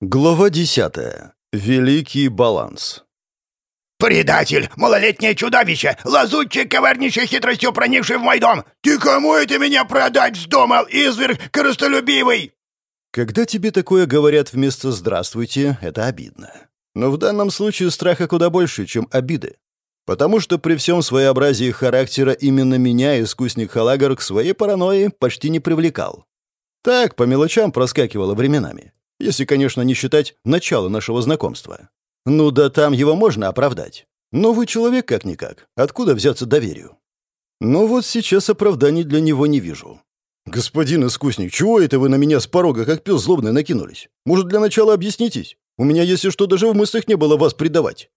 Глава десятая. Великий баланс. «Предатель! Малолетнее чудовище! Лазутчик, коварнейшей хитростью проникший в мой дом! Ты кому это меня продать вздумал, изверг корыстолюбивый?» Когда тебе такое говорят вместо «здравствуйте», это обидно. Но в данном случае страха куда больше, чем обиды. Потому что при всем своеобразии характера именно меня искусник Халагар к своей паранойи почти не привлекал. Так, по мелочам проскакивало временами. Если, конечно, не считать начало нашего знакомства. Ну да там его можно оправдать. Но вы человек как-никак. Откуда взяться доверию? Но вот сейчас оправданий для него не вижу. «Господин искусник, чего это вы на меня с порога, как пес злобный, накинулись? Может, для начала объяснитесь? У меня, если что, даже в мыслях не было вас предавать».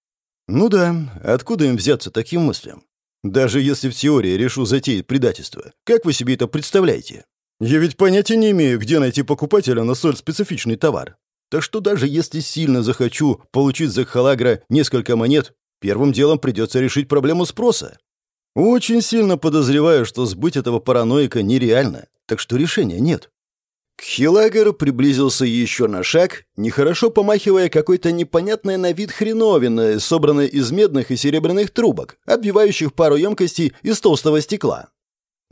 «Ну да, откуда им взяться таким мыслям? Даже если в теории решу затеять предательство, как вы себе это представляете? Я ведь понятия не имею, где найти покупателя на столь специфичный товар. Так что даже если сильно захочу получить за халагра несколько монет, первым делом придется решить проблему спроса. Очень сильно подозреваю, что сбыть этого параноика нереально, так что решения нет. Хилагер приблизился еще на шаг, нехорошо помахивая какой-то непонятной на вид хреновиной, собранной из медных и серебряных трубок, обвивающих пару емкостей из толстого стекла.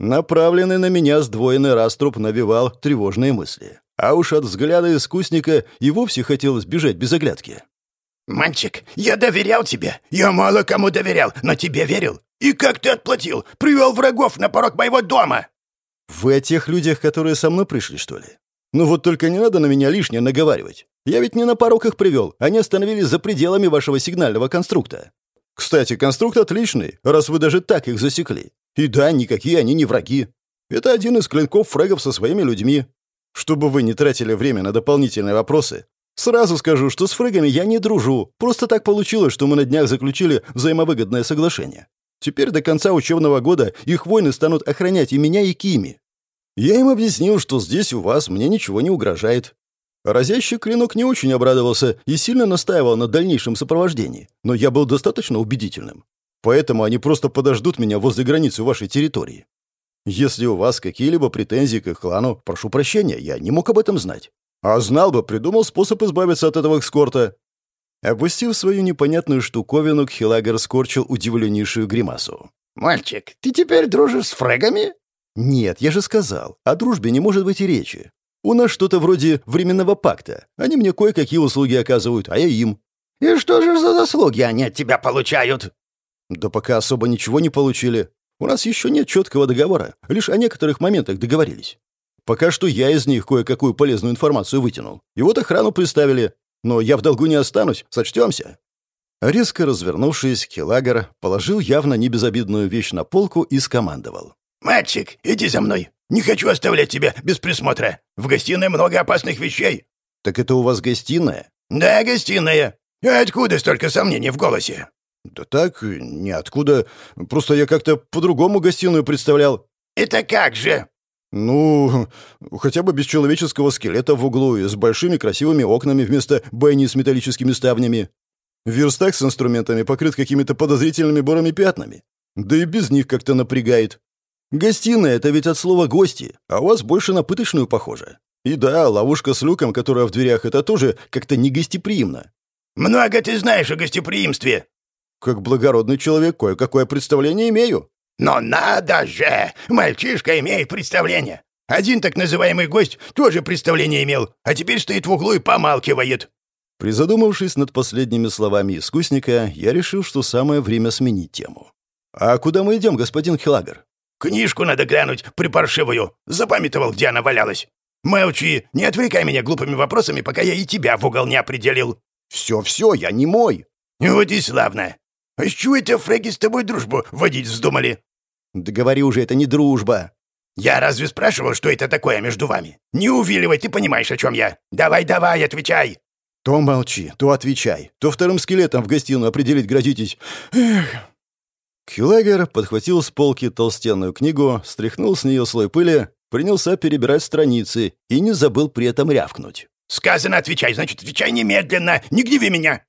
Направленный на меня сдвоенный раструб навевал тревожные мысли. А уж от взгляда искусника и вовсе хотелось бежать без оглядки. «Мальчик, я доверял тебе. Я мало кому доверял, но тебе верил. И как ты отплатил? Привел врагов на порог моего дома!» «Вы о тех людях, которые со мной пришли, что ли? Ну вот только не надо на меня лишнее наговаривать. Я ведь не на порог их привел, они остановились за пределами вашего сигнального конструкта. Кстати, конструкт отличный, раз вы даже так их засекли. И да, никакие они не враги. Это один из клинков фрегов со своими людьми. Чтобы вы не тратили время на дополнительные вопросы, сразу скажу, что с фрегами я не дружу. Просто так получилось, что мы на днях заключили взаимовыгодное соглашение. Теперь до конца учебного года их воины станут охранять и меня, и Кими. Я им объяснил, что здесь у вас мне ничего не угрожает. Разящий клинок не очень обрадовался и сильно настаивал на дальнейшем сопровождении, но я был достаточно убедительным. Поэтому они просто подождут меня возле границы вашей территории. Если у вас какие-либо претензии к их клану, прошу прощения, я не мог об этом знать. А знал бы, придумал способ избавиться от этого экскорта». Опустив свою непонятную штуковину, Хилагер скорчил удивленнейшую гримасу. «Мальчик, ты теперь дружишь с фрегами?» «Нет, я же сказал, о дружбе не может быть и речи. У нас что-то вроде временного пакта. Они мне кое-какие услуги оказывают, а я им». «И что же за заслуги они от тебя получают?» Да пока особо ничего не получили. У нас еще нет четкого договора, лишь о некоторых моментах договорились. Пока что я из них кое-какую полезную информацию вытянул. И вот охрану представили. Но я в долгу не останусь, сочтемся». Резко развернувшись, Келагер положил явно небезобидную вещь на полку и скомандовал. «Мальчик, иди за мной. Не хочу оставлять тебя без присмотра. В гостиной много опасных вещей». «Так это у вас гостиная?» «Да, гостиная. А откуда столько сомнений в голосе?» «Да так, ниоткуда. Просто я как-то по-другому гостиную представлял». «Это как же?» «Ну, хотя бы без человеческого скелета в углу и с большими красивыми окнами вместо бойни с металлическими ставнями. Верстак с инструментами покрыт какими-то подозрительными бурыми пятнами. Да и без них как-то напрягает. Гостиная — это ведь от слова «гости», а у вас больше на пыточную похоже. И да, ловушка с люком, которая в дверях, это тоже как-то негостеприимно». «Много ты знаешь о гостеприимстве», как благородный человек кое-какое представление имею». «Но надо же! Мальчишка имеет представление. Один так называемый гость тоже представление имел, а теперь стоит в углу и помалкивает». Призадумавшись над последними словами искусника, я решил, что самое время сменить тему. «А куда мы идем, господин Хилагер?» «Книжку надо глянуть, припаршивую. Запамятовал, где она валялась. Молчи, не отвлекай меня глупыми вопросами, пока я и тебя в угол не определил». «Все-все, я не мой». «Вот и славно. «А с чего это фреги с тобой дружбу водить вздумали?» «Да говори уже, это не дружба». «Я разве спрашивал, что это такое между вами? Не увиливай, ты понимаешь, о чем я. Давай-давай, отвечай!» «То молчи, то отвечай, то вторым скелетом в гостиную определить грозитесь. Эх!» Хюлегер подхватил с полки толстенную книгу, стряхнул с нее слой пыли, принялся перебирать страницы и не забыл при этом рявкнуть. «Сказано, отвечай, значит, отвечай немедленно! Не гневи меня!»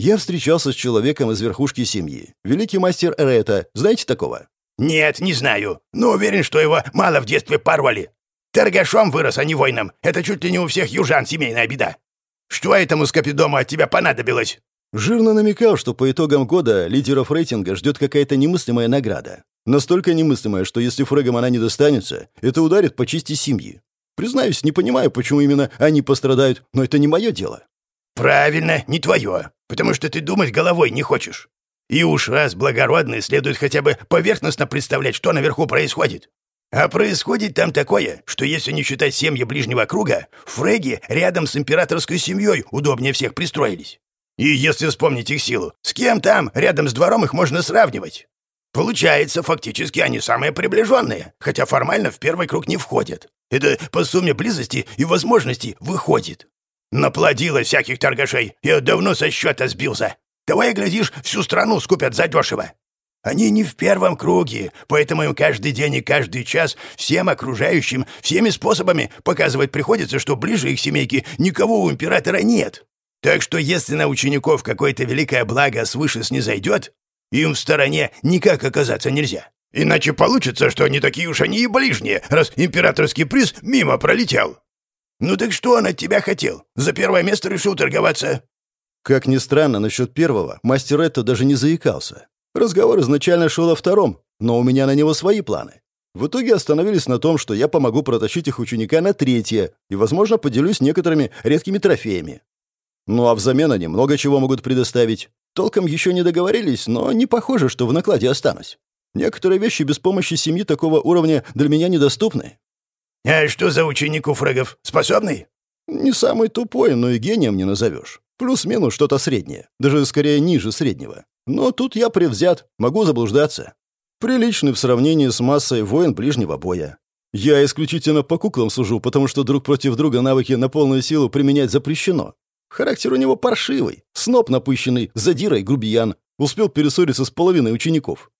Я встречался с человеком из верхушки семьи. Великий мастер Эрета. Знаете такого? Нет, не знаю. Но уверен, что его мало в детстве порвали. Торгашом вырос, а не воином. Это чуть ли не у всех южан семейная беда. Что этому скопидому от тебя понадобилось?» Жирно намекал, что по итогам года лидеров рейтинга ждет какая-то немыслимая награда. Настолько немыслимая, что если фрегам она не достанется, это ударит по чести семьи. Признаюсь, не понимаю, почему именно они пострадают, но это не мое дело. «Правильно, не твое, потому что ты думать головой не хочешь. И уж раз благородный, следует хотя бы поверхностно представлять, что наверху происходит. А происходит там такое, что если не считать семьи ближнего круга, фреги рядом с императорской семьей удобнее всех пристроились. И если вспомнить их силу, с кем там рядом с двором их можно сравнивать? Получается, фактически они самые приближенные, хотя формально в первый круг не входят. Это по сумме близости и возможностей выходит. Наплодило всяких торгашей, я давно со счета сбился. Давай, глядишь, всю страну скупят задешево. Они не в первом круге, поэтому им каждый день и каждый час всем окружающим всеми способами показывать приходится, что ближе их семейки никого у императора нет. Так что если на учеников какое-то великое благо свыше снизойдет, им в стороне никак оказаться нельзя. Иначе получится, что они такие уж они и ближние, раз императорский приз мимо пролетел. Ну так что он от тебя хотел? За первое место решил торговаться?» Как ни странно, насчет первого мастер Этто даже не заикался. Разговор изначально шел о втором, но у меня на него свои планы. В итоге остановились на том, что я помогу протащить их ученика на третье и, возможно, поделюсь некоторыми редкими трофеями. Ну а взамен они много чего могут предоставить. Толком еще не договорились, но не похоже, что в накладе останусь. Некоторые вещи без помощи семьи такого уровня для меня недоступны. «А что за ученик у фрегов? Способный?» «Не самый тупой, но и гением не назовешь. Плюс-минус что-то среднее, даже скорее ниже среднего. Но тут я превзят, могу заблуждаться. Приличный в сравнении с массой воин ближнего боя. Я исключительно по куклам сужу, потому что друг против друга навыки на полную силу применять запрещено. Характер у него паршивый, сноп напыщенный, задира и грубиян. Успел перессориться с половиной учеников.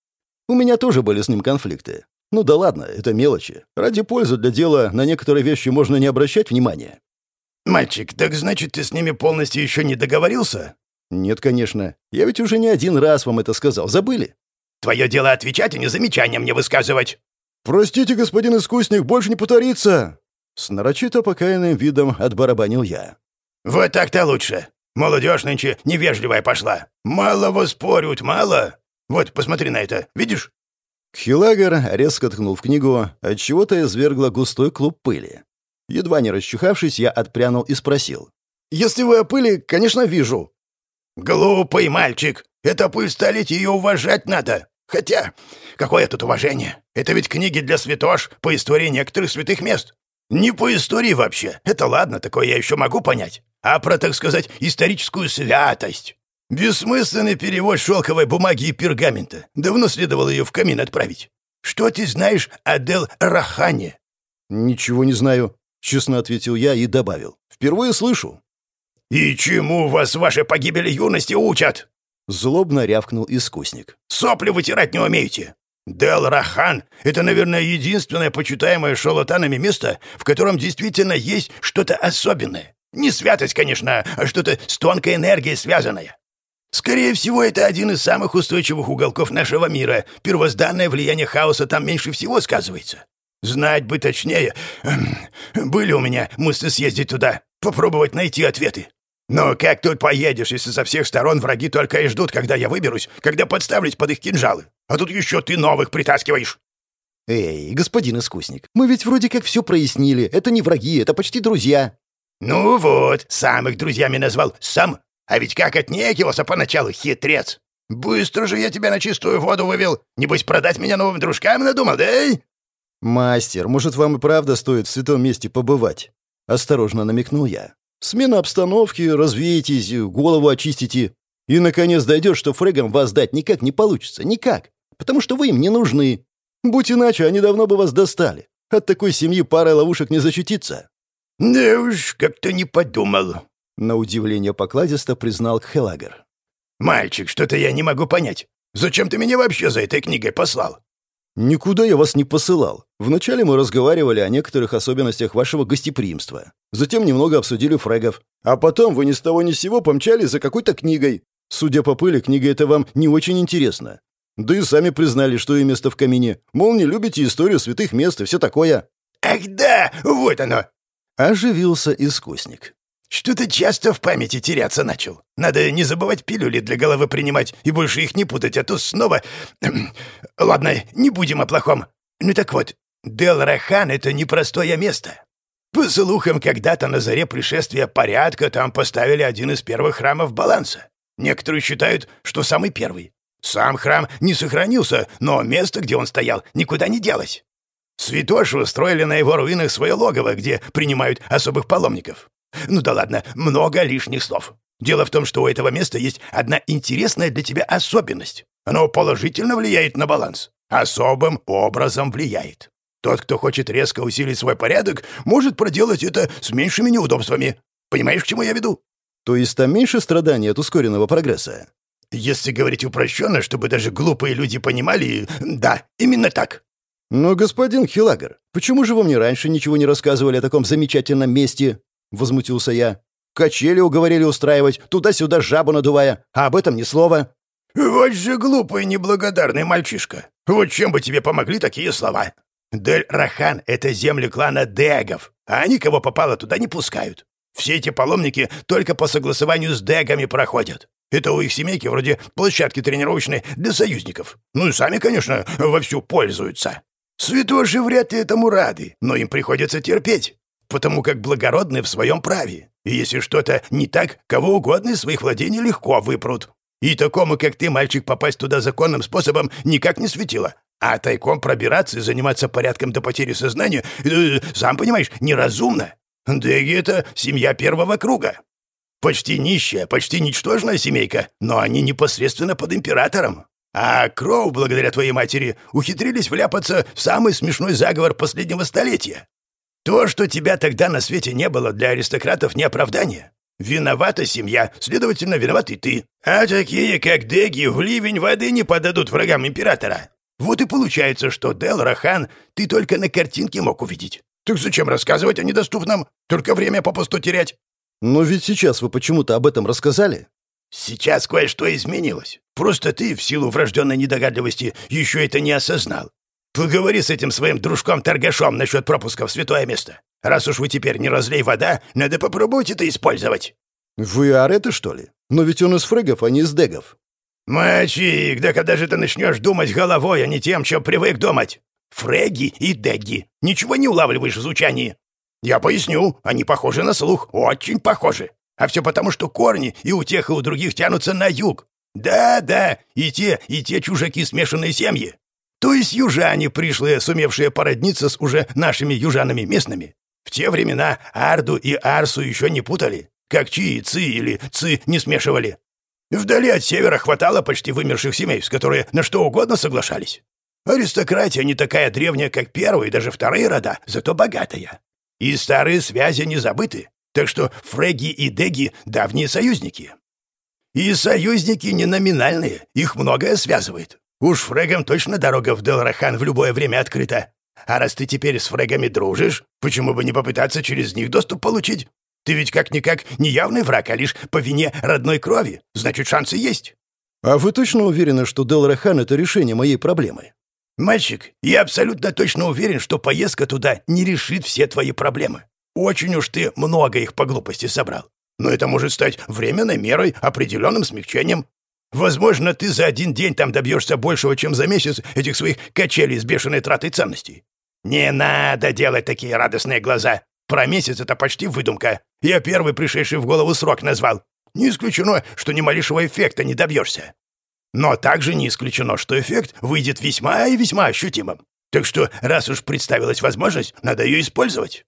У меня тоже были с ним конфликты. Ну да ладно, это мелочи. Ради пользы для дела на некоторые вещи можно не обращать внимания. «Мальчик, так значит, ты с ними полностью еще не договорился?» «Нет, конечно. Я ведь уже не один раз вам это сказал. Забыли?» «Твое дело отвечать, а не замечания мне высказывать». «Простите, господин искусник, больше не повторится!» С нарочито покаянным видом отбарабанил я. «Вот так-то лучше. Молодежь нынче невежливая пошла. Мало воспорют, мало. Вот, посмотри на это. Видишь?» Хилагер резко ткнул в книгу, отчего-то извергла густой клуб пыли. Едва не расчухавшись, я отпрянул и спросил. «Если вы о пыли, конечно, вижу». «Глупый мальчик! Это пыль столетий, ее уважать надо! Хотя, какое тут уважение? Это ведь книги для святош по истории некоторых святых мест. Не по истории вообще, это ладно, такое я еще могу понять. А про, так сказать, историческую святость. Бессмысленный перевод шелковой бумаги и пергамента. Давно следовало ее в камин отправить. Что ты знаешь о Дел Рахане?» «Ничего не знаю», — честно ответил я и добавил. «Впервые слышу». «И чему вас ваши погибели юности учат?» Злобно рявкнул искусник. «Сопли вытирать не умеете. Дел Рахан — это, наверное, единственное почитаемое шалотанами место, в котором действительно есть что-то особенное. Не святость, конечно, а что-то с тонкой энергией связанное. Скорее всего, это один из самых устойчивых уголков нашего мира. Первозданное влияние хаоса там меньше всего сказывается. Знать бы точнее. Эм, были у меня мысли съездить туда, попробовать найти ответы. Но как тут поедешь, если со всех сторон враги только и ждут, когда я выберусь, когда подставлюсь под их кинжалы? А тут еще ты новых притаскиваешь. Эй, господин искусник, мы ведь вроде как все прояснили. Это не враги, это почти друзья. Ну вот, сам их друзьями назвал сам. А ведь как отнекивался поначалу, хитрец. Быстро же я тебя на чистую воду вывел. Небось, продать меня новым дружкам надумал, да? «Мастер, может, вам и правда стоит в святом месте побывать?» Осторожно намекнул я. «Смена обстановки, развеетесь, голову очистите. И, наконец, дойдет, что фрегам вас дать никак не получится. Никак. Потому что вы им не нужны. Будь иначе, они давно бы вас достали. От такой семьи парой ловушек не защититься». «Да уж, как-то не подумал», — на удивление покладисто признал Хелагер. «Мальчик, что-то я не могу понять. Зачем ты меня вообще за этой книгой послал?» «Никуда я вас не посылал. Вначале мы разговаривали о некоторых особенностях вашего гостеприимства. Затем немного обсудили фрегов. А потом вы ни с того ни с сего помчали за какой-то книгой. Судя по пыли, книга эта вам не очень интересна. Да и сами признали, что и место в камине. Мол, не любите историю святых мест и все такое». «Ах да, вот оно!» Оживился искусник. Что-то часто в памяти теряться начал. Надо не забывать пилюли для головы принимать и больше их не путать, а то снова... Ладно, не будем о плохом. Ну так вот, Дел-Рахан — это непростое место. По слухам, когда-то на заре пришествия порядка там поставили один из первых храмов баланса. Некоторые считают, что самый первый. Сам храм не сохранился, но место, где он стоял, никуда не делось. Святоши устроили на его руинах свое логово, где принимают особых паломников. Ну да ладно, много лишних слов. Дело в том, что у этого места есть одна интересная для тебя особенность. Оно положительно влияет на баланс. Особым образом влияет. Тот, кто хочет резко усилить свой порядок, может проделать это с меньшими неудобствами. Понимаешь, к чему я веду? То есть там меньше страданий от ускоренного прогресса? Если говорить упрощенно, чтобы даже глупые люди понимали, да, именно так. Но, господин Хилагер, почему же вы мне раньше ничего не рассказывали о таком замечательном месте? Возмутился я. Качели уговорили устраивать, туда-сюда жабу надувая, а об этом ни слова. Вот же глупый неблагодарный мальчишка. Вот чем бы тебе помогли такие слова? Дель-Рахан — это земли клана Дегов, а они, кого попало, туда не пускают. Все эти паломники только по согласованию с Дегами проходят. Это у их семейки вроде площадки тренировочной для союзников. Ну и сами, конечно, вовсю пользуются. Святоши вряд ли этому рады, но им приходится терпеть, потому как благородны в своем праве. И если что-то не так, кого угодно из своих владений легко выпрут. И такому, как ты, мальчик, попасть туда законным способом никак не светило. А тайком пробираться и заниматься порядком до потери сознания, э, сам понимаешь, неразумно. Деги — это семья первого круга. Почти нищая, почти ничтожная семейка, но они непосредственно под императором. А Кроу, благодаря твоей матери, ухитрились вляпаться в самый смешной заговор последнего столетия. То, что тебя тогда на свете не было, для аристократов не оправдание. Виновата семья, следовательно, виноват и ты. А такие, как Деги, в ливень воды не подадут врагам императора. Вот и получается, что Дел Рахан ты только на картинке мог увидеть. Так зачем рассказывать о недоступном? Только время попусту терять. Но ведь сейчас вы почему-то об этом рассказали. Сейчас кое-что изменилось. Просто ты, в силу врожденной недогадливости, еще это не осознал. Поговори с этим своим дружком-торгашом насчет пропуска в святое место. Раз уж вы теперь не разлей вода, надо попробовать это использовать. Вы Арета, что ли? Но ведь он из фрегов, а не из дегов. «Мальчик, да когда же ты начнешь думать головой, а не тем, чем привык думать? Фреги и Дегги. Ничего не улавливаешь в звучании?» «Я поясню, они похожи на слух, очень похожи. А все потому, что корни и у тех, и у других тянутся на юг. Да-да, и те, и те чужаки смешанные семьи. То есть южане, пришлые, сумевшие породниться с уже нашими южанами местными. В те времена Арду и Арсу еще не путали, как Чи и Ци или Ци не смешивали. Вдали от севера хватало почти вымерших семей, с которые на что угодно соглашались. Аристократия не такая древняя, как первые и даже вторые рода, зато богатая. И старые связи не забыты, так что фреги и деги — давние союзники. И союзники не номинальные, их многое связывает. Уж фрегам точно дорога в Делрахан в любое время открыта. А раз ты теперь с фрегами дружишь, почему бы не попытаться через них доступ получить? Ты ведь как-никак не явный враг, а лишь по вине родной крови. Значит, шансы есть». «А вы точно уверены, что Делрахан — это решение моей проблемы?» «Мальчик, я абсолютно точно уверен, что поездка туда не решит все твои проблемы. Очень уж ты много их по глупости собрал. Но это может стать временной мерой, определенным смягчением. Возможно, ты за один день там добьешься большего, чем за месяц этих своих качелей с бешеной тратой ценностей. Не надо делать такие радостные глаза. Про месяц это почти выдумка. Я первый пришедший в голову срок назвал. Не исключено, что ни малейшего эффекта не добьешься. Но также не исключено, что эффект выйдет весьма и весьма ощутимым. Так что, раз уж представилась возможность, надо ее использовать».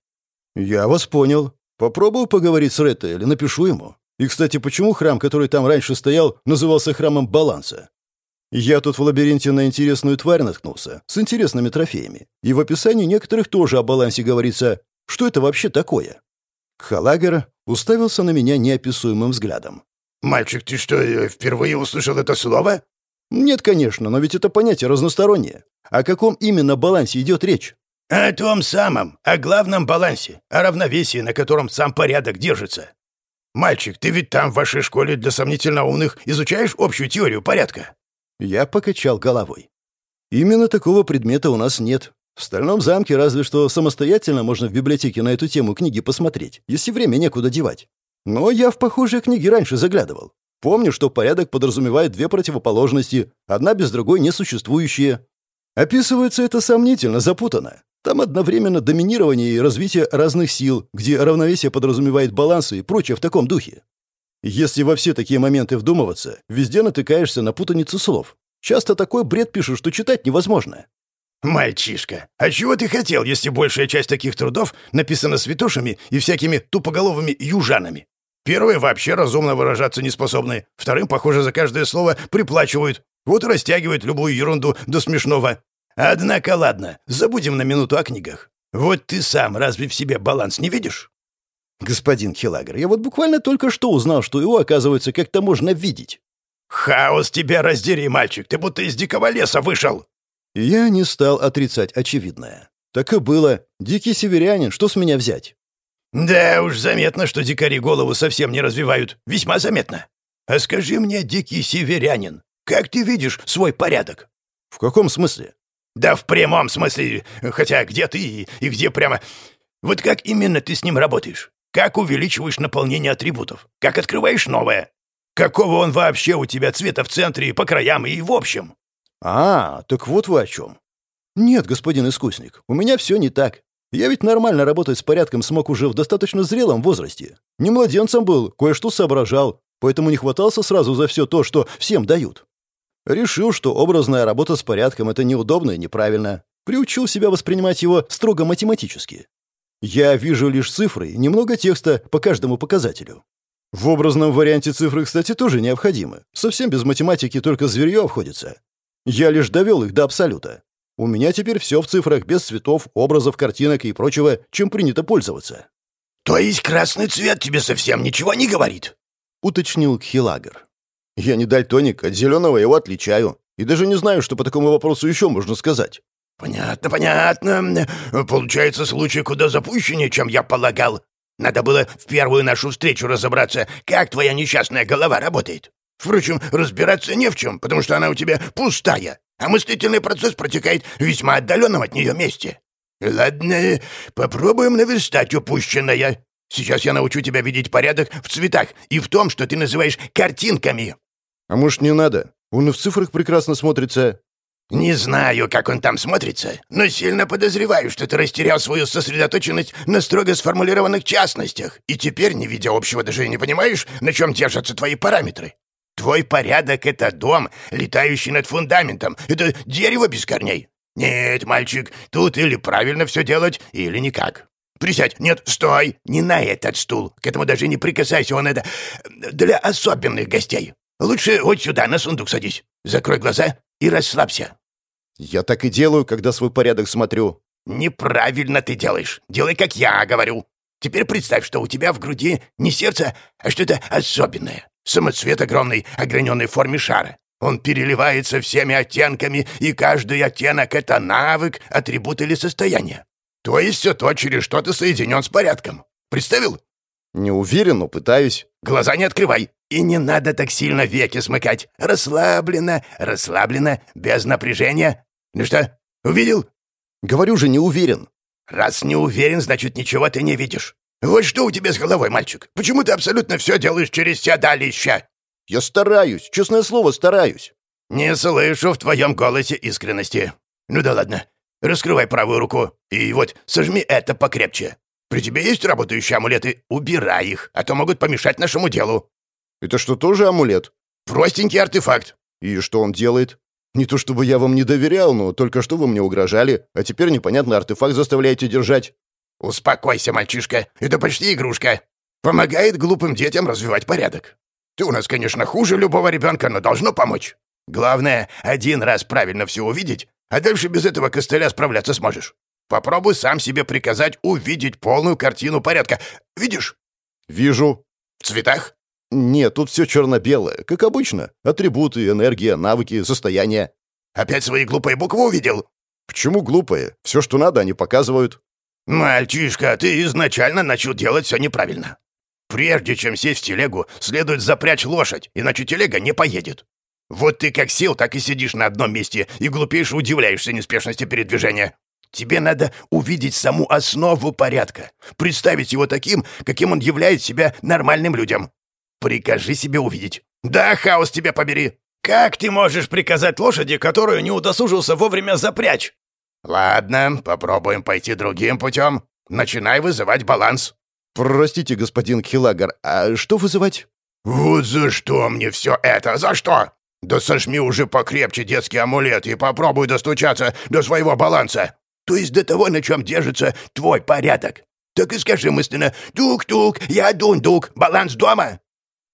«Я вас понял. Попробую поговорить с Ретто или напишу ему. И, кстати, почему храм, который там раньше стоял, назывался храмом баланса? Я тут в лабиринте на интересную тварь наткнулся, с интересными трофеями. И в описании некоторых тоже о балансе говорится. Что это вообще такое?» Халагер уставился на меня неописуемым взглядом. «Мальчик, ты что, э, впервые услышал это слово?» «Нет, конечно, но ведь это понятие разностороннее. О каком именно балансе идет речь?» «О том самом, о главном балансе, о равновесии, на котором сам порядок держится. Мальчик, ты ведь там в вашей школе для сомнительно умных изучаешь общую теорию порядка?» Я покачал головой. «Именно такого предмета у нас нет. В Стальном замке разве что самостоятельно можно в библиотеке на эту тему книги посмотреть, если время некуда девать. Но я в похожие книги раньше заглядывал. Помню, что порядок подразумевает две противоположности, одна без другой несуществующие. Описывается это сомнительно, запутанно. Там одновременно доминирование и развитие разных сил, где равновесие подразумевает баланс и прочее в таком духе. Если во все такие моменты вдумываться, везде натыкаешься на путаницу слов. Часто такой бред пишут, что читать невозможно. «Мальчишка, а чего ты хотел, если большая часть таких трудов написана святошами и всякими тупоголовыми южанами? Первые вообще разумно выражаться не способны, вторым, похоже, за каждое слово приплачивают, вот и растягивают любую ерунду до смешного. Однако ладно, забудем на минуту о книгах. Вот ты сам разве в себе баланс не видишь?» «Господин Хилагер, я вот буквально только что узнал, что его, оказывается, как-то можно видеть». «Хаос тебя раздери, мальчик, ты будто из дикого леса вышел!» Я не стал отрицать очевидное. Так и было. Дикий северянин, что с меня взять? «Да уж, заметно, что дикари голову совсем не развивают. Весьма заметно. А скажи мне, дикий северянин, как ты видишь свой порядок?» «В каком смысле?» «Да в прямом смысле. Хотя где ты и, где прямо... Вот как именно ты с ним работаешь? Как увеличиваешь наполнение атрибутов? Как открываешь новое? Какого он вообще у тебя цвета в центре по краям и в общем?» «А, так вот вы о чем». «Нет, господин искусник, у меня все не так. Я ведь нормально работать с порядком смог уже в достаточно зрелом возрасте. Не младенцем был, кое-что соображал, поэтому не хватался сразу за все то, что всем дают. Решил, что образная работа с порядком — это неудобно и неправильно. Приучил себя воспринимать его строго математически. Я вижу лишь цифры немного текста по каждому показателю. В образном варианте цифры, кстати, тоже необходимы. Совсем без математики только зверье обходится. Я лишь довел их до абсолюта. У меня теперь все в цифрах, без цветов, образов, картинок и прочего, чем принято пользоваться». «То есть красный цвет тебе совсем ничего не говорит?» — уточнил Кхилагер. «Я не дальтоник, от зеленого его отличаю. И даже не знаю, что по такому вопросу еще можно сказать». «Понятно, понятно. Получается, случай куда запущеннее, чем я полагал. Надо было в первую нашу встречу разобраться, как твоя несчастная голова работает. Впрочем, разбираться не в чем, потому что она у тебя пустая а мыслительный процесс протекает в весьма отдаленном от нее месте. Ладно, попробуем наверстать упущенное. Сейчас я научу тебя видеть порядок в цветах и в том, что ты называешь картинками. А может, не надо? Он и в цифрах прекрасно смотрится. Не знаю, как он там смотрится, но сильно подозреваю, что ты растерял свою сосредоточенность на строго сформулированных частностях, и теперь, не видя общего, даже не понимаешь, на чем держатся твои параметры. Твой порядок — это дом, летающий над фундаментом. Это дерево без корней. Нет, мальчик, тут или правильно все делать, или никак. Присядь. Нет, стой. Не на этот стул. К этому даже не прикасайся. Он это... Для особенных гостей. Лучше вот сюда, на сундук садись. Закрой глаза и расслабься. Я так и делаю, когда свой порядок смотрю. Неправильно ты делаешь. Делай, как я говорю. Теперь представь, что у тебя в груди не сердце, а что-то особенное. Самоцвет огромный, ограненный в форме шара. Он переливается всеми оттенками, и каждый оттенок — это навык, атрибут или состояние. То есть все то, через что ты соединен с порядком. Представил? Не уверен, но пытаюсь. Глаза не открывай. И не надо так сильно веки смыкать. Расслабленно, расслабленно, без напряжения. Ну что, увидел? Говорю же, не уверен. Раз не уверен, значит, ничего ты не видишь. «Вот что у тебя с головой, мальчик? Почему ты абсолютно все делаешь через седалища?» «Я стараюсь, честное слово, стараюсь». «Не слышу в твоем голосе искренности. Ну да ладно. Раскрывай правую руку и вот сожми это покрепче. При тебе есть работающие амулеты? Убирай их, а то могут помешать нашему делу». «Это что, тоже амулет?» «Простенький артефакт». «И что он делает?» «Не то чтобы я вам не доверял, но только что вы мне угрожали, а теперь непонятно артефакт заставляете держать». «Успокойся, мальчишка, это почти игрушка. Помогает глупым детям развивать порядок. Ты у нас, конечно, хуже любого ребенка, но должно помочь. Главное, один раз правильно все увидеть, а дальше без этого костыля справляться сможешь. Попробуй сам себе приказать увидеть полную картину порядка. Видишь?» «Вижу». «В цветах?» «Нет, тут все черно-белое, как обычно. Атрибуты, энергия, навыки, состояние». «Опять свои глупые буквы увидел?» «Почему глупые? Все, что надо, они показывают». «Мальчишка, ты изначально начал делать все неправильно. Прежде чем сесть в телегу, следует запрячь лошадь, иначе телега не поедет. Вот ты как сел, так и сидишь на одном месте и глупейше удивляешься неспешности передвижения. тебе надо увидеть саму основу порядка, представить его таким, каким он являет себя нормальным людям. Прикажи себе увидеть. Да, хаос тебя побери. Как ты можешь приказать лошади, которую не удосужился вовремя запрячь? Ладно, попробуем пойти другим путем. Начинай вызывать баланс. Простите, господин Хилагар, а что вызывать? Вот за что мне все это? За что? Да сожми уже покрепче детский амулет и попробуй достучаться до своего баланса. То есть до того, на чем держится твой порядок. Так и скажи мысленно «Тук-тук, я дун-дук, баланс дома».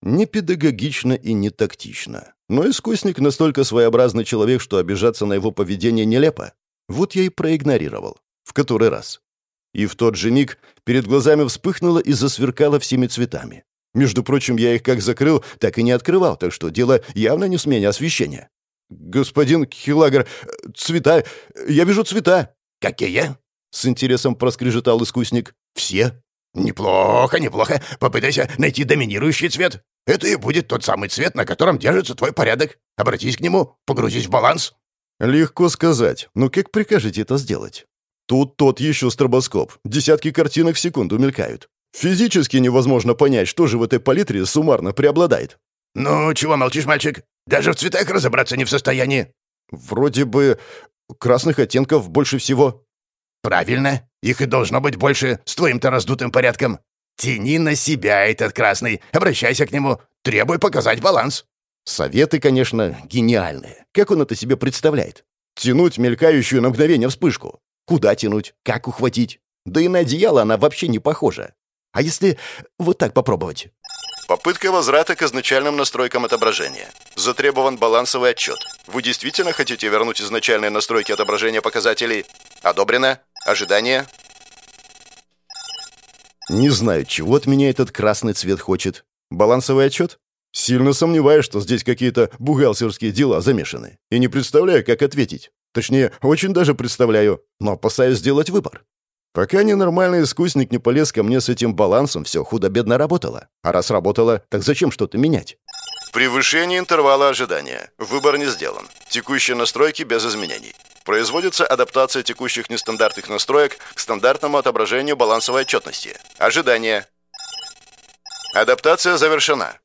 Не педагогично и не тактично. Но искусник настолько своеобразный человек, что обижаться на его поведение нелепо. Вот я и проигнорировал. В который раз. И в тот же миг перед глазами вспыхнуло и засверкало всеми цветами. Между прочим, я их как закрыл, так и не открывал, так что дело явно не в смене освещения. «Господин Хилагер, цвета... Я вижу цвета». «Какие?» — с интересом проскрежетал искусник. «Все». «Неплохо, неплохо. Попытайся найти доминирующий цвет. Это и будет тот самый цвет, на котором держится твой порядок. Обратись к нему, погрузись в баланс». «Легко сказать. Но как прикажете это сделать?» «Тут тот еще стробоскоп. Десятки картинок в секунду мелькают. Физически невозможно понять, что же в этой палитре суммарно преобладает. «Ну, чего молчишь, мальчик? Даже в цветах разобраться не в состоянии». «Вроде бы красных оттенков больше всего». «Правильно. Их и должно быть больше с твоим-то раздутым порядком. Тяни на себя этот красный, обращайся к нему, требуй показать баланс». Советы, конечно, гениальные. Как он это себе представляет? Тянуть мелькающую на мгновение вспышку. Куда тянуть? Как ухватить? Да и на одеяло она вообще не похожа. А если вот так попробовать? Попытка возврата к изначальным настройкам отображения. Затребован балансовый отчет. Вы действительно хотите вернуть изначальные настройки отображения показателей? Одобрено? Ожидание? Не знаю, чего от меня этот красный цвет хочет. Балансовый отчет? Сильно сомневаюсь, что здесь какие-то бухгалтерские дела замешаны. И не представляю, как ответить. Точнее, очень даже представляю, но опасаюсь сделать выбор. Пока ненормальный искусник не полез ко мне с этим балансом, все худо-бедно работало. А раз работало, так зачем что-то менять? Превышение интервала ожидания. Выбор не сделан. Текущие настройки без изменений. Производится адаптация текущих нестандартных настроек к стандартному отображению балансовой отчетности. Ожидание. Адаптация завершена.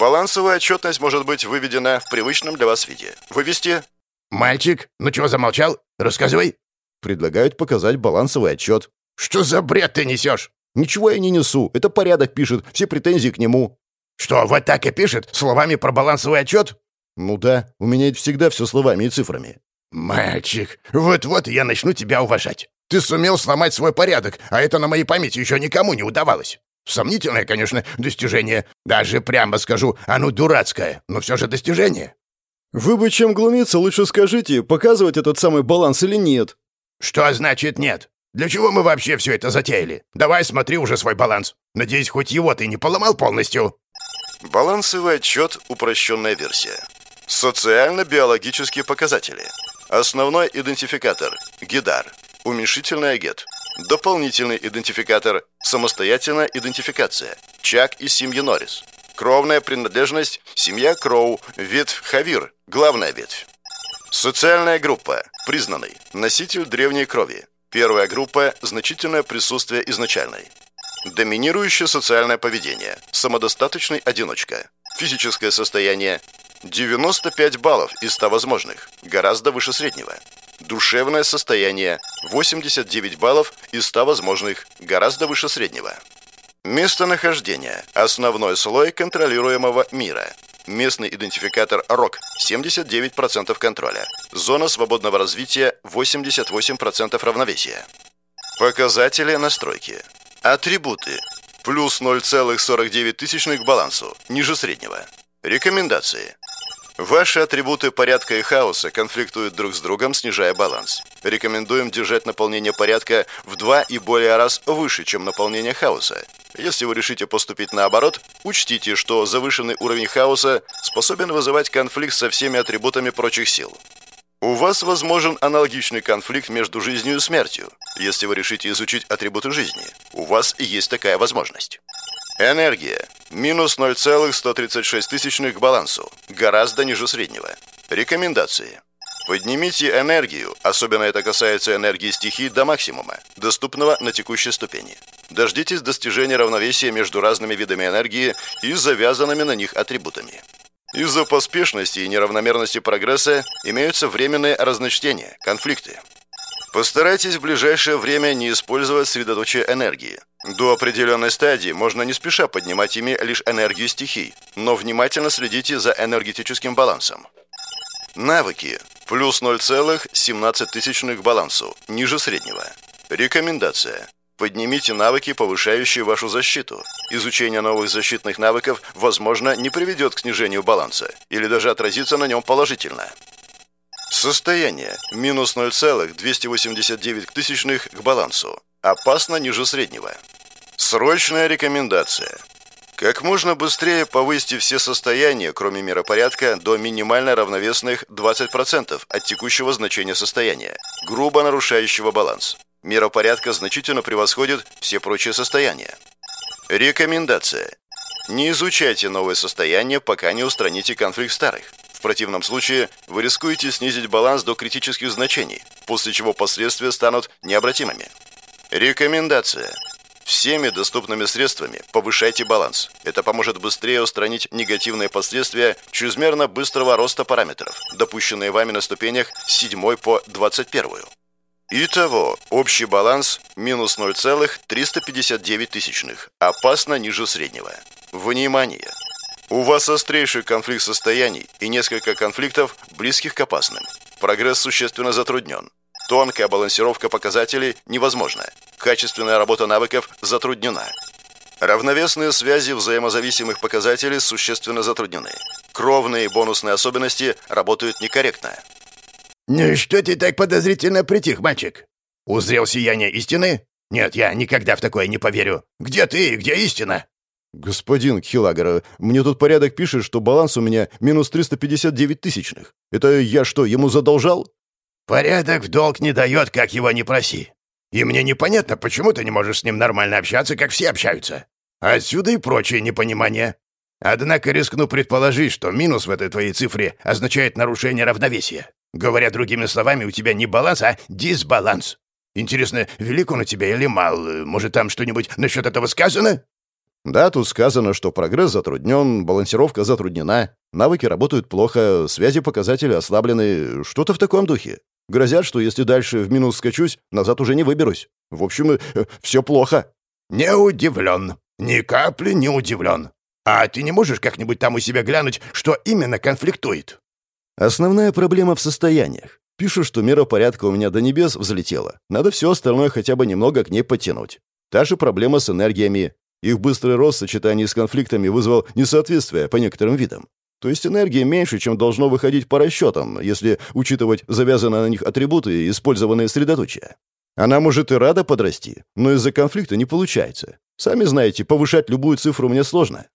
Балансовая отчетность может быть выведена в привычном для вас виде. Вывести... «Мальчик, ну чего замолчал? Рассказывай». Предлагают показать балансовый отчет. «Что за бред ты несешь?» «Ничего я не несу. Это порядок пишет. Все претензии к нему». «Что, вот так и пишет? Словами про балансовый отчет?» «Ну да. У меня это всегда все словами и цифрами». «Мальчик, вот-вот я начну тебя уважать. Ты сумел сломать свой порядок, а это на моей памяти еще никому не удавалось. Сомнительное, конечно, достижение. Даже прямо скажу, оно дурацкое, но все же достижение». «Вы бы чем глумиться, лучше скажите, показывать этот самый баланс или нет?» «Что значит нет? Для чего мы вообще все это затеяли? Давай смотри уже свой баланс. Надеюсь, хоть его ты не поломал полностью». Балансовый отчет – упрощенная версия. Социально-биологические показатели. Основной идентификатор – ГИДАР. Уменьшительный агет. Дополнительный идентификатор – самостоятельная идентификация. Чак из семьи Норрис. Кровная принадлежность – семья Кроу, ветвь Хавир, главная ветвь. Социальная группа. Признанный. Носитель древней крови. Первая группа – значительное присутствие изначальной. Доминирующее социальное поведение. Самодостаточный одиночка. Физическое состояние – 95 баллов из 100 возможных, гораздо выше среднего. Душевное состояние – 89 баллов из 100 возможных, гораздо выше среднего. Местонахождение – основной слой контролируемого мира – Местный идентификатор РОК – 79% контроля. Зона свободного развития – 88% равновесия. Показатели настройки. Атрибуты. Плюс 0,49 к балансу, ниже среднего. Рекомендации. Ваши атрибуты порядка и хаоса конфликтуют друг с другом, снижая баланс. Рекомендуем держать наполнение порядка в два и более раз выше, чем наполнение хаоса. Если вы решите поступить наоборот, учтите, что завышенный уровень хаоса способен вызывать конфликт со всеми атрибутами прочих сил. У вас возможен аналогичный конфликт между жизнью и смертью. Если вы решите изучить атрибуты жизни, у вас есть такая возможность. Энергия. Минус 0,136 к балансу. Гораздо ниже среднего. Рекомендации. Поднимите энергию, особенно это касается энергии стихий, до максимума, доступного на текущей ступени. Дождитесь достижения равновесия между разными видами энергии и завязанными на них атрибутами. Из-за поспешности и неравномерности прогресса имеются временные разночтения, конфликты. Постарайтесь в ближайшее время не использовать средоточие энергии. До определенной стадии можно не спеша поднимать ими лишь энергию стихий, но внимательно следите за энергетическим балансом. Навыки. Плюс 0,17 к балансу, ниже среднего. Рекомендация. Поднимите навыки, повышающие вашу защиту. Изучение новых защитных навыков, возможно, не приведет к снижению баланса или даже отразится на нем положительно. Состояние. Минус 0,289 тысячных к балансу. Опасно ниже среднего. Срочная рекомендация. Как можно быстрее повысьте все состояния, кроме миропорядка, до минимально равновесных 20% от текущего значения состояния, грубо нарушающего баланс. Миропорядка значительно превосходит все прочие состояния. Рекомендация. Не изучайте новые состояния, пока не устраните конфликт старых противном случае вы рискуете снизить баланс до критических значений, после чего последствия станут необратимыми. Рекомендация. Всеми доступными средствами повышайте баланс. Это поможет быстрее устранить негативные последствия чрезмерно быстрого роста параметров, допущенные вами на ступенях с 7 по 21. Итого, общий баланс минус 0,359 тысячных, опасно ниже среднего. Внимание! У вас острейший конфликт состояний и несколько конфликтов, близких к опасным. Прогресс существенно затруднен. Тонкая балансировка показателей невозможна. Качественная работа навыков затруднена. Равновесные связи взаимозависимых показателей существенно затруднены. Кровные и бонусные особенности работают некорректно. «Ну что ты так подозрительно притих, мальчик? Узрел сияние истины? Нет, я никогда в такое не поверю. Где ты и где истина?» «Господин Хилагер, мне тут порядок пишет, что баланс у меня минус 359 тысячных. Это я что, ему задолжал?» «Порядок в долг не дает, как его не проси. И мне непонятно, почему ты не можешь с ним нормально общаться, как все общаются. Отсюда и прочее непонимание. Однако рискну предположить, что минус в этой твоей цифре означает нарушение равновесия. Говоря другими словами, у тебя не баланс, а дисбаланс. Интересно, велик он у тебя или мал? Может, там что-нибудь насчет этого сказано?» Да, тут сказано, что прогресс затруднен, балансировка затруднена, навыки работают плохо, связи показатели ослаблены, что-то в таком духе. Грозят, что если дальше в минус скачусь, назад уже не выберусь. В общем, э, все плохо. Не удивлен. Ни капли не удивлен. А ты не можешь как-нибудь там у себя глянуть, что именно конфликтует? Основная проблема в состояниях. Пишут, что мера порядка у меня до небес взлетела. Надо все остальное хотя бы немного к ней потянуть. Та же проблема с энергиями. Их быстрый рост в сочетании с конфликтами вызвал несоответствие по некоторым видам. То есть энергии меньше, чем должно выходить по расчетам, если учитывать завязанные на них атрибуты и использованные средоточия. Она может и рада подрасти, но из-за конфликта не получается. Сами знаете, повышать любую цифру мне сложно.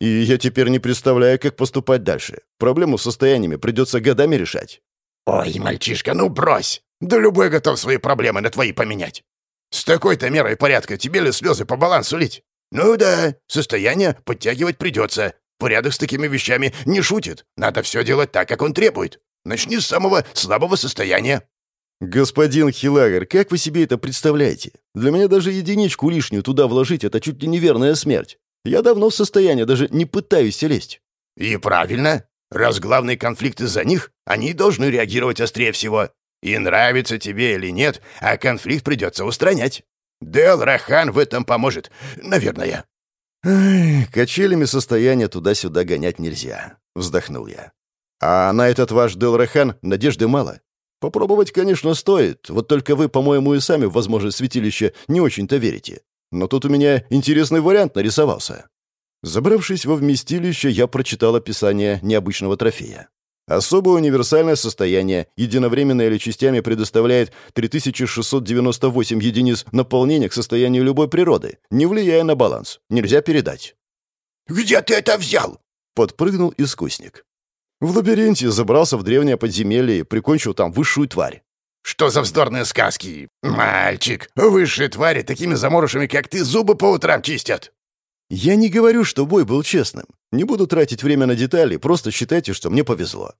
И я теперь не представляю, как поступать дальше. Проблему с состояниями придется годами решать. «Ой, мальчишка, ну брось! Да любой готов свои проблемы на твои поменять. С такой-то мерой порядка тебе ли слезы по балансу лить? «Ну да, состояние подтягивать придется. Порядок с такими вещами не шутит. Надо все делать так, как он требует. Начни с самого слабого состояния». «Господин Хилагер, как вы себе это представляете? Для меня даже единичку лишнюю туда вложить — это чуть ли неверная смерть. Я давно в состоянии, даже не пытаюсь лезть». «И правильно. Раз главный конфликт из-за них, они должны реагировать острее всего. И нравится тебе или нет, а конфликт придется устранять». Дел Рахан в этом поможет, наверное». «Ай, качелями состояния туда-сюда гонять нельзя», — вздохнул я. «А на этот ваш Дел Рахан надежды мало. Попробовать, конечно, стоит, вот только вы, по-моему, и сами в возможность святилища не очень-то верите. Но тут у меня интересный вариант нарисовался». Забравшись во вместилище, я прочитал описание необычного трофея. Особое универсальное состояние единовременно или частями предоставляет 3698 единиц наполнения к состоянию любой природы, не влияя на баланс. Нельзя передать. «Где ты это взял?» — подпрыгнул искусник. В лабиринте забрался в древнее подземелье и прикончил там высшую тварь. «Что за вздорные сказки? Мальчик, высшие твари такими заморышами, как ты, зубы по утрам чистят!» Я не говорю, что бой был честным. Не буду тратить время на детали, просто считайте, что мне повезло.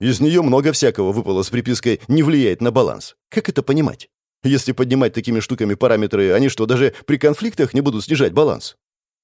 Из нее много всякого выпало с припиской «не влияет на баланс». Как это понимать? Если поднимать такими штуками параметры, они что, даже при конфликтах не будут снижать баланс?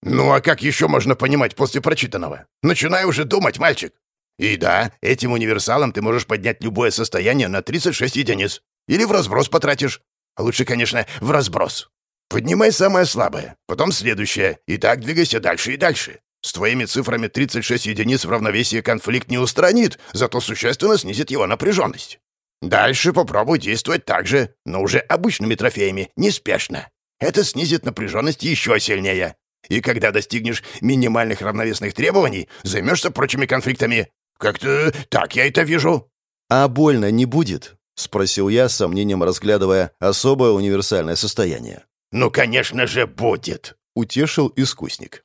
Ну а как еще можно понимать после прочитанного? Начинай уже думать, мальчик. И да, этим универсалом ты можешь поднять любое состояние на 36 единиц. Или в разброс потратишь. Лучше, конечно, в разброс. Поднимай самое слабое, потом следующее, и так двигайся дальше и дальше. С твоими цифрами 36 единиц в равновесии конфликт не устранит, зато существенно снизит его напряженность. Дальше попробуй действовать так же, но уже обычными трофеями, неспешно. Это снизит напряженность еще сильнее. И когда достигнешь минимальных равновесных требований, займешься прочими конфликтами. Как-то так я это вижу». «А больно не будет?» — спросил я, с сомнением разглядывая особое универсальное состояние. «Ну, конечно же, будет», — утешил искусник.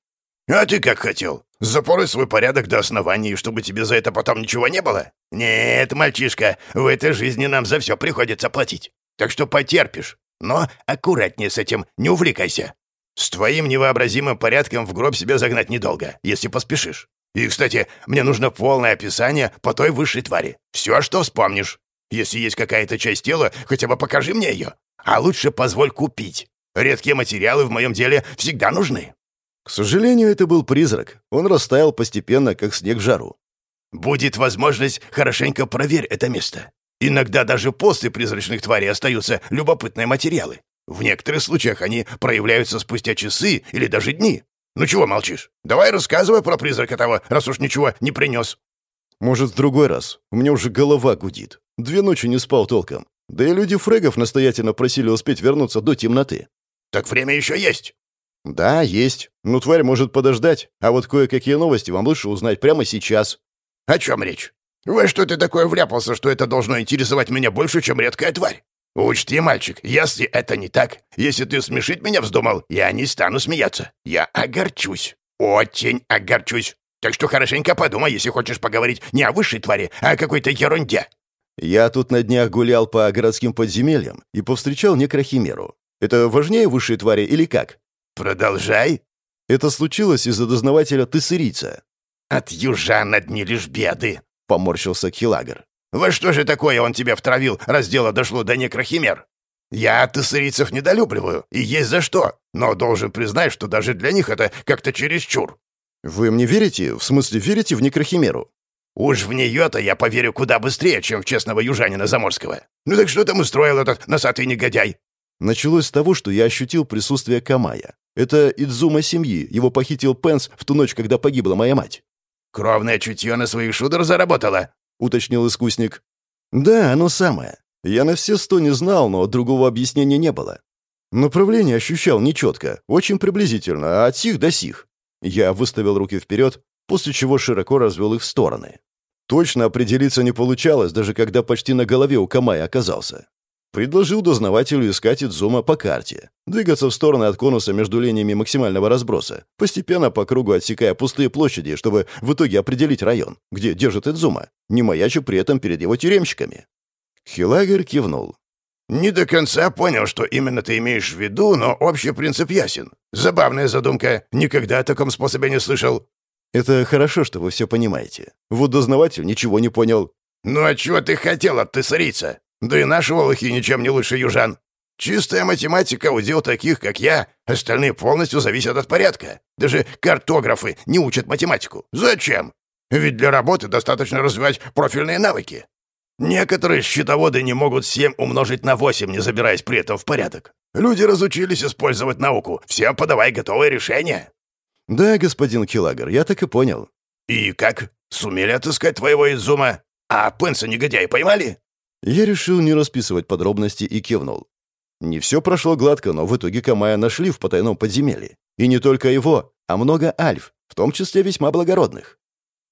«А ты как хотел? Запоры свой порядок до основания, чтобы тебе за это потом ничего не было? Нет, мальчишка, в этой жизни нам за все приходится платить. Так что потерпишь. Но аккуратнее с этим, не увлекайся. С твоим невообразимым порядком в гроб себя загнать недолго, если поспешишь. И, кстати, мне нужно полное описание по той высшей твари. Все, что вспомнишь. Если есть какая-то часть тела, хотя бы покажи мне ее. А лучше позволь купить. Редкие материалы в моем деле всегда нужны». К сожалению, это был призрак. Он растаял постепенно, как снег в жару. «Будет возможность, хорошенько проверь это место. Иногда даже после призрачных тварей остаются любопытные материалы. В некоторых случаях они проявляются спустя часы или даже дни. Ну чего молчишь? Давай рассказывай про призрака того, раз уж ничего не принес. Может, в другой раз. У меня уже голова гудит. Две ночи не спал толком. Да и люди фрегов настоятельно просили успеть вернуться до темноты. Так время еще есть. Да, есть. Но тварь может подождать. А вот кое-какие новости вам лучше узнать прямо сейчас. О чем речь? Во что ты такое вляпался, что это должно интересовать меня больше, чем редкая тварь? «Учти, мальчик, если это не так, если ты смешить меня вздумал, я не стану смеяться. Я огорчусь. Очень огорчусь. Так что хорошенько подумай, если хочешь поговорить не о высшей твари, а о какой-то ерунде». «Я тут на днях гулял по городским подземельям и повстречал некрохимеру. Это важнее высшей твари или как?» «Продолжай». «Это случилось из-за дознавателя Тессерийца». «От южан одни лишь беды», — поморщился Килагер. Во что же такое он тебя втравил, раз дело дошло до некрохимер? Я тессерийцев недолюбливаю, и есть за что, но должен признать, что даже для них это как-то чересчур». «Вы мне верите? В смысле, верите в некрохимеру?» «Уж в нее-то я поверю куда быстрее, чем в честного южанина Заморского. Ну так что там устроил этот носатый негодяй?» Началось с того, что я ощутил присутствие Камая. Это Идзума семьи, его похитил Пенс в ту ночь, когда погибла моя мать. «Кровное чутье на своих шудер заработало?» — уточнил искусник. «Да, оно самое. Я на все сто не знал, но другого объяснения не было. Направление ощущал нечетко, очень приблизительно, от сих до сих. Я выставил руки вперед, после чего широко развел их в стороны. Точно определиться не получалось, даже когда почти на голове у Камая оказался. Предложил дознавателю искать Идзума по карте, двигаться в стороны от конуса между линиями максимального разброса, постепенно по кругу отсекая пустые площади, чтобы в итоге определить район, где держит Идзума, не маяча при этом перед его тюремщиками. Хилагер кивнул. «Не до конца понял, что именно ты имеешь в виду, но общий принцип ясен. Забавная задумка. Никогда о таком способе не слышал». «Это хорошо, что вы все понимаете. Вот дознаватель ничего не понял». «Ну а чего ты хотел от тессарийца? Да и наши волохи ничем не лучше южан. Чистая математика удел таких, как я, остальные полностью зависят от порядка. Даже картографы не учат математику. Зачем? Ведь для работы достаточно развивать профильные навыки. Некоторые счетоводы не могут 7 умножить на 8, не забираясь при этом в порядок. Люди разучились использовать науку. Всем подавай готовое решение. Да, господин Килагер, я так и понял. И как? Сумели отыскать твоего изума? А Пенса негодяй поймали? Я решил не расписывать подробности и кивнул. Не все прошло гладко, но в итоге Камая нашли в потайном подземелье. И не только его, а много альф, в том числе весьма благородных.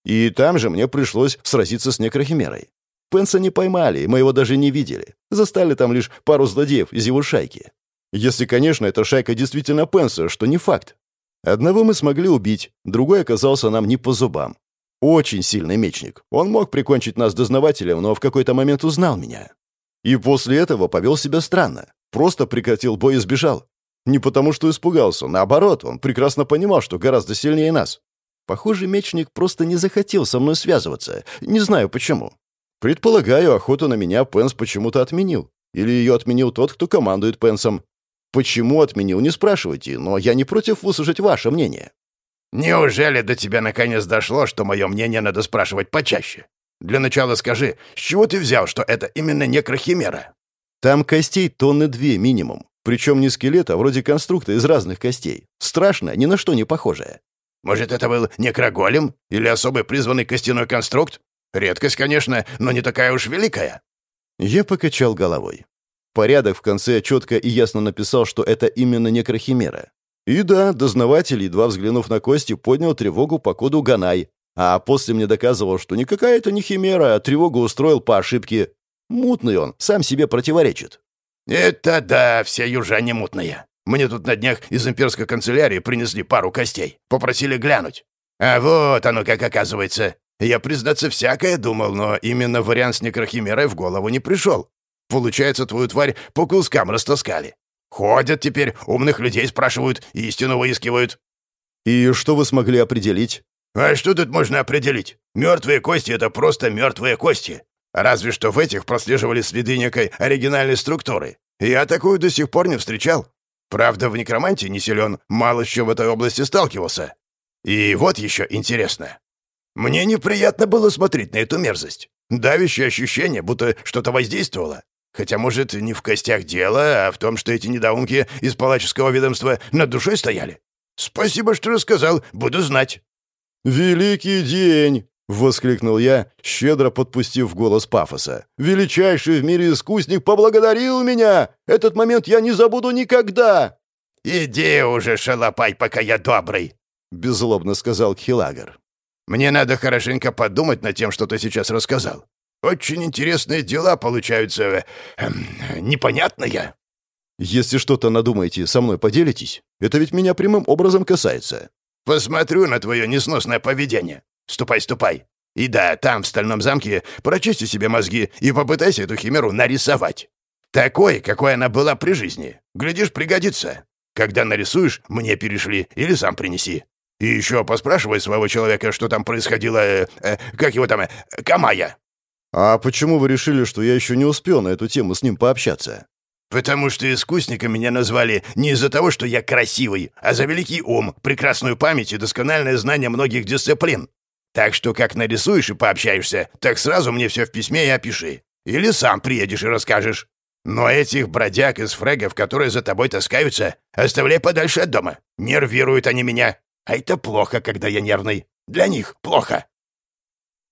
И там же мне пришлось сразиться с некрохимерой. Пенса не поймали, мы его даже не видели. Застали там лишь пару злодеев из его шайки. Если, конечно, эта шайка действительно Пенса, что не факт. Одного мы смогли убить, другой оказался нам не по зубам. Очень сильный мечник. Он мог прикончить нас дознавателем, но в какой-то момент узнал меня. И после этого повел себя странно. Просто прекратил бой и сбежал. Не потому, что испугался. Наоборот, он прекрасно понимал, что гораздо сильнее нас. Похоже, мечник просто не захотел со мной связываться. Не знаю почему. Предполагаю, охоту на меня Пенс почему-то отменил. Или ее отменил тот, кто командует Пенсом. Почему отменил, не спрашивайте, но я не против выслушать ваше мнение. Неужели до тебя наконец дошло, что мое мнение надо спрашивать почаще? Для начала скажи, с чего ты взял, что это именно некрохимера? Там костей тонны две минимум. Причем не скелет, а вроде конструкта из разных костей. Страшно, ни на что не похожее. Может, это был некроголем? Или особый призванный костяной конструкт? Редкость, конечно, но не такая уж великая. Я покачал головой. Порядок в конце четко и ясно написал, что это именно некрохимера. И да, дознаватель, едва взглянув на кости, поднял тревогу по коду Ганай, а после мне доказывал, что никакая это не химера, а тревогу устроил по ошибке. Мутный он, сам себе противоречит. «Это да, все южане мутные. Мне тут на днях из имперской канцелярии принесли пару костей. Попросили глянуть. А вот оно как оказывается. Я, признаться, всякое думал, но именно вариант с некрохимерой в голову не пришел. Получается, твою тварь по кускам растаскали. Ходят теперь, умных людей спрашивают, истину выискивают. И что вы смогли определить? А что тут можно определить? Мертвые кости — это просто мертвые кости. Разве что в этих прослеживали следы некой оригинальной структуры. Я такую до сих пор не встречал. Правда, в некромантии не силен, мало с чем в этой области сталкивался. И вот еще интересно. Мне неприятно было смотреть на эту мерзость. Давящее ощущение, будто что-то воздействовало. Хотя, может, не в костях дело, а в том, что эти недоумки из палаческого ведомства над душой стояли. Спасибо, что рассказал, буду знать. «Великий день!» — воскликнул я, щедро подпустив голос пафоса. «Величайший в мире искусник поблагодарил меня! Этот момент я не забуду никогда!» «Иди уже, шалопай, пока я добрый!» — беззлобно сказал Кхилагер. «Мне надо хорошенько подумать над тем, что ты сейчас рассказал. Очень интересные дела получаются... Э, непонятные». «Если что-то надумаете, со мной поделитесь. Это ведь меня прямым образом касается». Посмотрю на твое несносное поведение. Ступай, ступай. И да, там, в стальном замке, прочисти себе мозги и попытайся эту химеру нарисовать. Такой, какой она была при жизни. Глядишь, пригодится. Когда нарисуешь, мне перешли или сам принеси. И еще поспрашивай своего человека, что там происходило... Э, э, как его там... Э, Камая. А почему вы решили, что я еще не успел на эту тему с ним пообщаться? «Потому что искусником меня назвали не из-за того, что я красивый, а за великий ум, прекрасную память и доскональное знание многих дисциплин. Так что как нарисуешь и пообщаешься, так сразу мне все в письме и опиши. Или сам приедешь и расскажешь. Но этих бродяг из фрегов, которые за тобой таскаются, оставляй подальше от дома. Нервируют они меня. А это плохо, когда я нервный. Для них плохо».